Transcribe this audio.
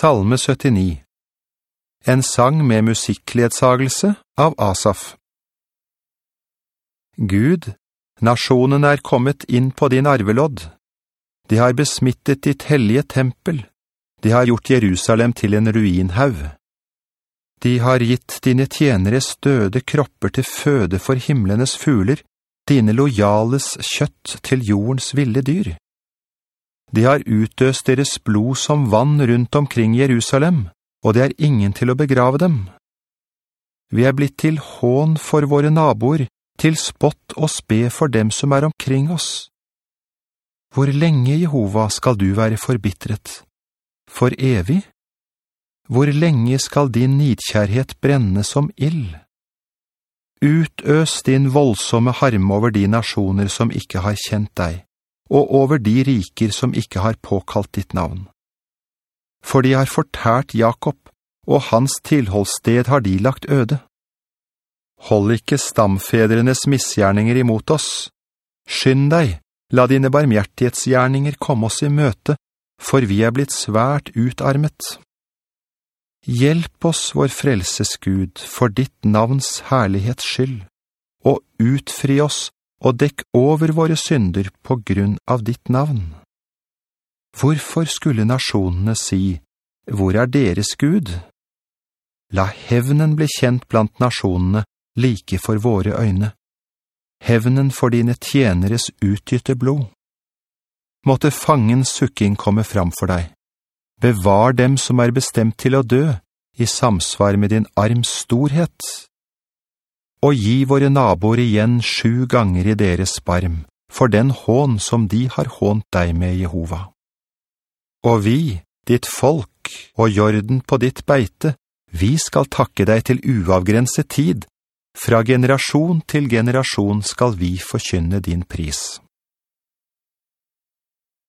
Salme 79 En sang med musikkledsagelse av Asaf Gud, nasjonen er kommet inn på din arvelodd. De har besmittet ditt hellige tempel. De har gjort Jerusalem til en ruinhaug. De har gitt dine tjeneres døde kropper til føde for himmelenes fugler, dine lojales kjøtt til jordens ville dyr. De har utøst deres blod som vann rundt omkring Jerusalem, og det er ingen til å begrave dem. Vi er blitt til hån for våre naboer, til spott og spe for dem som er omkring oss. Hvor lenge, Jehova, skal du være forbittret? For evig? Hvor lenge skal din nidkjærhet brenne som ill? Utøs din voldsomme harme over de nasjoner som ikke har kjent deg og over de riker som ikke har påkalt ditt navn. For de har fortært Jakob, og hans tilholdssted har de lagt øde. Hold ikke stamfedrenes misgjerninger imot oss. Skynd deg, la dine barmhjertighetsgjerninger komme oss i møte, for vi er blitt svært utarmet. Hjelp oss, vår frelses Gud, for ditt navns herlighets skyld, og utfri oss og dekk over våre synder på grunn av ditt navn. Hvorfor skulle nasjonene si, «Hvor er deres Gud?» La hevnen bli kjent blant nasjonene, like for våre øyne. Hevnen for dine tjeneres utgytte blod. Måtte fangens sukking komme fram for deg. Bevar dem som er bestemt til å dø, i samsvar med din arms storhet og gi våre naboer igjen sju ganger i deres barm, for den hån som de har hånt deg med, Jehova. Og vi, ditt folk, og jorden på ditt beite, vi skal takke deg til uavgrenset tid, fra generasjon til generasjon skal vi forkynne din pris.»